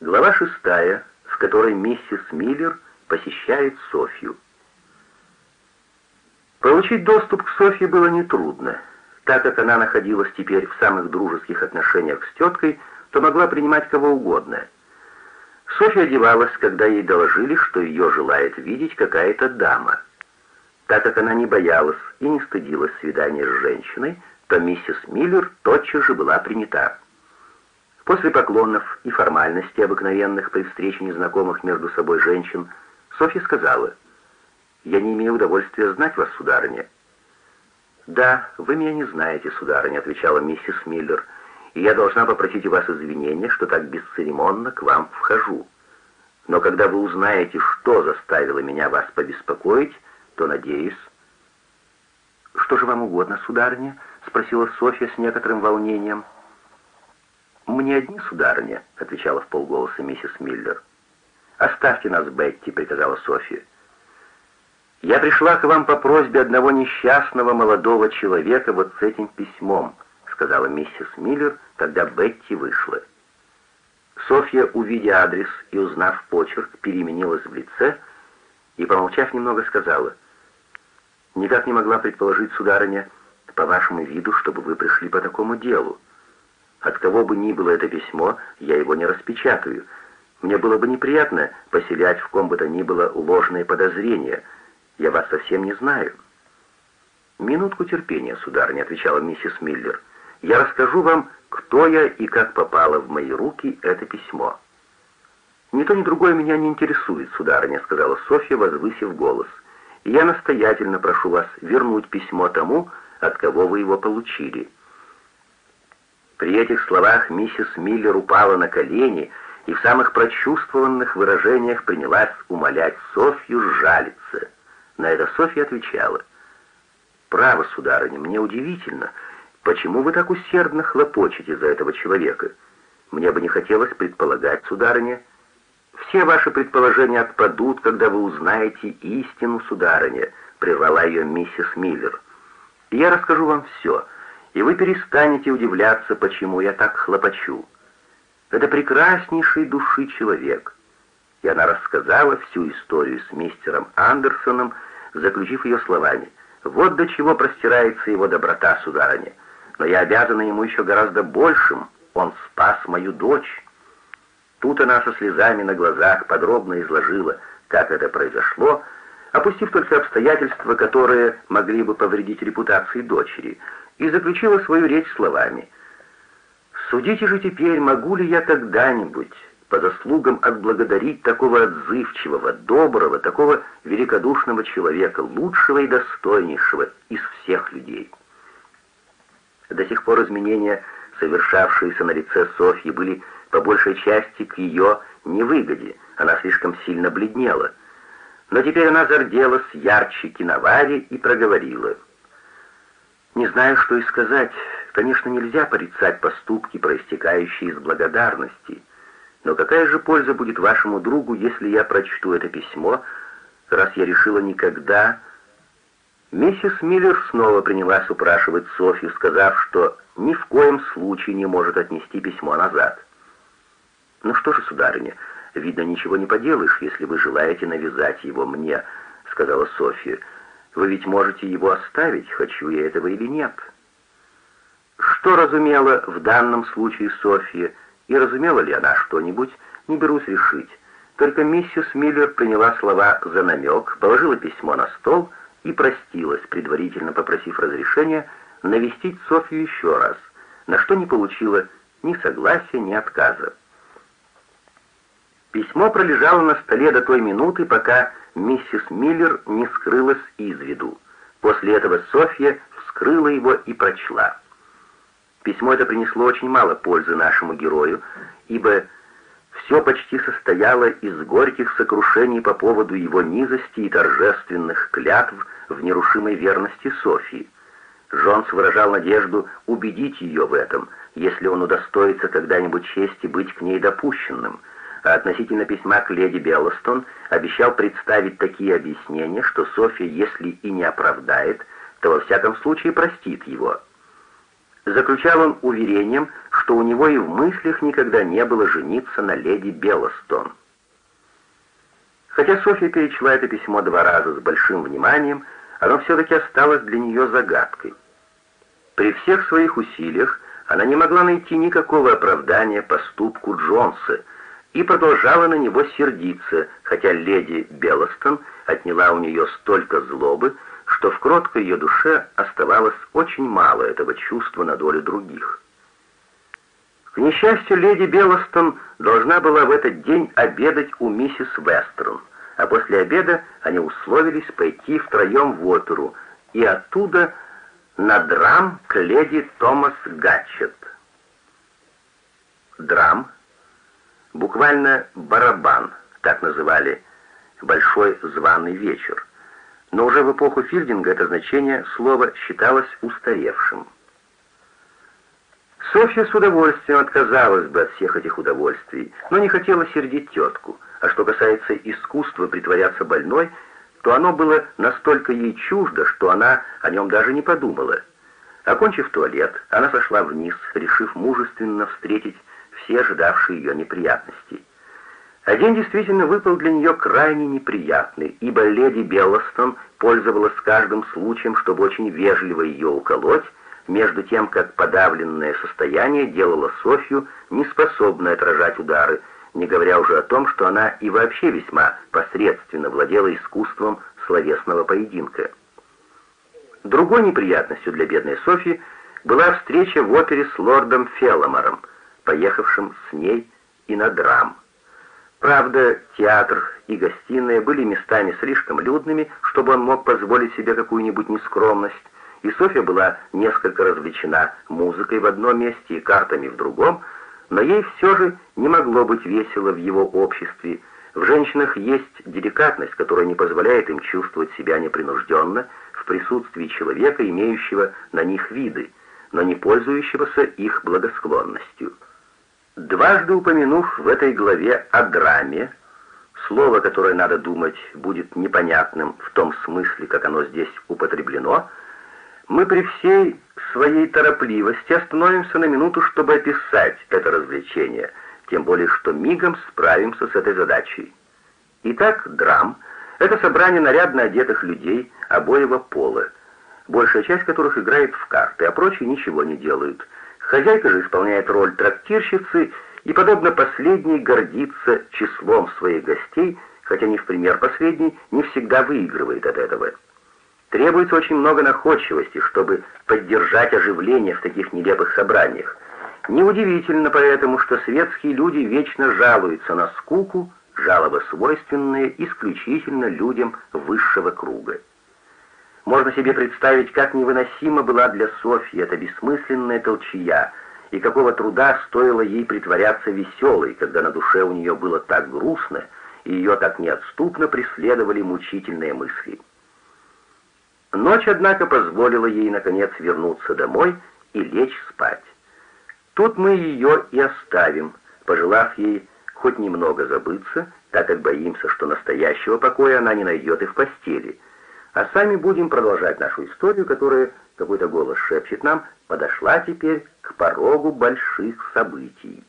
Глава шестая, в которой миссис Миллер посещает Софью. Получить доступ к Софье было нетрудно. Так как она находилась теперь в самых дружеских отношениях с теткой, то могла принимать кого угодно. Софья одевалась, когда ей доложили, что ее желает видеть какая-то дама. Так как она не боялась и не стыдилась свидания с женщиной, то миссис Миллер тотчас же была принята. После поклонов и формальностей, обыкновенных при встрече незнакомых между собой женщин, Софья сказала, «Я не имею удовольствия знать вас, сударыня». «Да, вы меня не знаете, сударыня», — отвечала миссис Миллер, «и я должна попросить у вас извинения, что так бесцеремонно к вам вхожу. Но когда вы узнаете, что заставило меня вас побеспокоить, то, надеюсь...» «Что же вам угодно, сударыня?» — спросила Софья с некоторым волнением. «Мне одни, сударыня», — отвечала в полголоса миссис Миллер. «Оставьте нас, Бетти», — приказала Софья. «Я пришла к вам по просьбе одного несчастного молодого человека вот с этим письмом», — сказала миссис Миллер, когда Бетти вышла. Софья, увидя адрес и узнав почерк, переменилась в лице и, помолчав немного, сказала, «Никак не могла предположить, сударыня, по вашему виду, чтобы вы пришли по такому делу. От кого бы ни было это письмо, я его не распечатаю. Мне было бы неприятно поселять в ком бы то ни было ложные подозрения. Я вас совсем не знаю». «Минутку терпения, сударыня», — отвечала миссис Миллер. «Я расскажу вам, кто я и как попало в мои руки это письмо». «Ни то, ни другое меня не интересует, сударыня», — сказала Софья, возвысив голос. «Я настоятельно прошу вас вернуть письмо тому, от кого вы его получили». При этих словах миссис Миллер упала на колени и в самых прочувствованных выражениях принялась умолять Софью сжалиться. На это Софья отвечала. «Право, сударыня, мне удивительно, почему вы так усердно хлопочете за этого человека? Мне бы не хотелось предполагать, сударыня. Все ваши предположения отпадут, когда вы узнаете истину, сударыня», прервала ее миссис Миллер. «Я расскажу вам все» и вы перестанете удивляться, почему я так хлопочу. Это прекраснейший души человек». И она рассказала всю историю с мистером Андерсоном, заключив ее словами. «Вот до чего простирается его доброта, сударыня. Но я обязана ему еще гораздо большим. Он спас мою дочь». Тут она со слезами на глазах подробно изложила, как это произошло, опустив только обстоятельства, которые могли бы повредить репутации дочери — и заключила свою речь словами. «Судите же теперь, могу ли я когда-нибудь по заслугам отблагодарить такого отзывчивого, доброго, такого великодушного человека, лучшего и достойнейшего из всех людей». До сих пор изменения, совершавшиеся на лице Софьи, были по большей части к ее невыгоде, она слишком сильно бледнела. Но теперь она зарделась ярче киновари и проговорила — не знаю, что и сказать. Конечно, нельзя порицать поступки, проистекающие из благодарности. Но какая же польза будет вашему другу, если я прочту это письмо, раз я решила никогда... Миссис Миллер снова принялась упрашивать Софью, сказав, что ни в коем случае не может отнести письмо назад. «Ну что же, сударыня, видно, ничего не поделаешь, если вы желаете навязать его мне», — сказала Софья. Вы ведь можете его оставить, хочу я этого или нет. Что разумела в данном случае Софья, и разумела ли она что-нибудь, не берусь решить. Только миссис Миллер приняла слова за намек, положила письмо на стол и простилась, предварительно попросив разрешения навестить Софью еще раз, на что не получила ни согласия, ни отказа. Письмо пролежало на столе до той минуты, пока миссис Миллер не скрылась из виду. После этого Софья вскрыла его и прочла. Письмо это принесло очень мало пользы нашему герою, ибо все почти состояло из горьких сокрушений по поводу его низости и торжественных клятв в нерушимой верности Софии. Джонс выражал надежду убедить ее в этом, если он удостоится когда-нибудь чести быть к ней допущенным — а относительно письма к леди Беллостон обещал представить такие объяснения, что Софья, если и не оправдает, то во всяком случае простит его. заключал он уверением, что у него и в мыслях никогда не было жениться на леди Белостон. Хотя Софья перечла это письмо два раза с большим вниманием, оно все-таки осталось для нее загадкой. При всех своих усилиях она не могла найти никакого оправдания поступку Джонса и продолжала на него сердиться, хотя леди Белостон отняла у нее столько злобы, что в кроткой ее душе оставалось очень мало этого чувства на долю других. К несчастью, леди Белостон должна была в этот день обедать у миссис Вестерн, а после обеда они условились пойти втроем в оперу и оттуда на драм к леди Томас Гатчет. Драм, буквально барабан, так называли большой званый вечер, но уже в эпоху Филдинга это значение слова считалось устаревшим. Софья с удовольствием отказалась бы от всех этих удовольствий, но не хотела сердить тетку, а что касается искусства притворяться больной, то оно было настолько ей чуждо, что она о нем даже не подумала. Окончив туалет, она сошла вниз, решив мужественно встретить все ожидавшие ее неприятности. А день действительно выпал для нее крайне неприятный, ибо леди Беллостон пользовалась каждым случаем, чтобы очень вежливо ее уколоть, между тем, как подавленное состояние делало Софью неспособной отражать удары, не говоря уже о том, что она и вообще весьма посредственно владела искусством словесного поединка. Другой неприятностью для бедной Софьи была встреча в опере с лордом Фелломором, поехавшим с ней и на драм. Правда, театр и гостиная были местами слишком людными, чтобы он мог позволить себе какую-нибудь нескромность, и Софья была несколько развлечена музыкой в одном месте и картами в другом, но ей все же не могло быть весело в его обществе. В женщинах есть деликатность, которая не позволяет им чувствовать себя непринужденно в присутствии человека, имеющего на них виды, но не пользующегося их благосклонностью. Дважды упомянув в этой главе о драме, слово, которое, надо думать, будет непонятным в том смысле, как оно здесь употреблено, мы при всей своей торопливости остановимся на минуту, чтобы описать это развлечение, тем более что мигом справимся с этой задачей. Итак, драм — это собрание нарядно одетых людей обоего пола, большая часть которых играет в карты, а прочие ничего не делают. Хозяйка же исполняет роль трактирщицы и, подобно последней, гордится числом своих гостей, хотя не в пример последней, не всегда выигрывает от этого. Требуется очень много находчивости, чтобы поддержать оживление в таких нелепых собраниях. Неудивительно поэтому, что светские люди вечно жалуются на скуку, жалобы свойственные исключительно людям высшего круга. Можно себе представить, как невыносима была для Софьи эта бессмысленная толчья, и какого труда стоило ей притворяться веселой, когда на душе у нее было так грустно, и ее так неотступно преследовали мучительные мысли. Ночь, однако, позволила ей, наконец, вернуться домой и лечь спать. Тут мы ее и оставим, пожелав ей хоть немного забыться, так как боимся, что настоящего покоя она не найдет и в постели. А сами будем продолжать нашу историю, которая, какой-то голос шепчет нам, подошла теперь к порогу больших событий.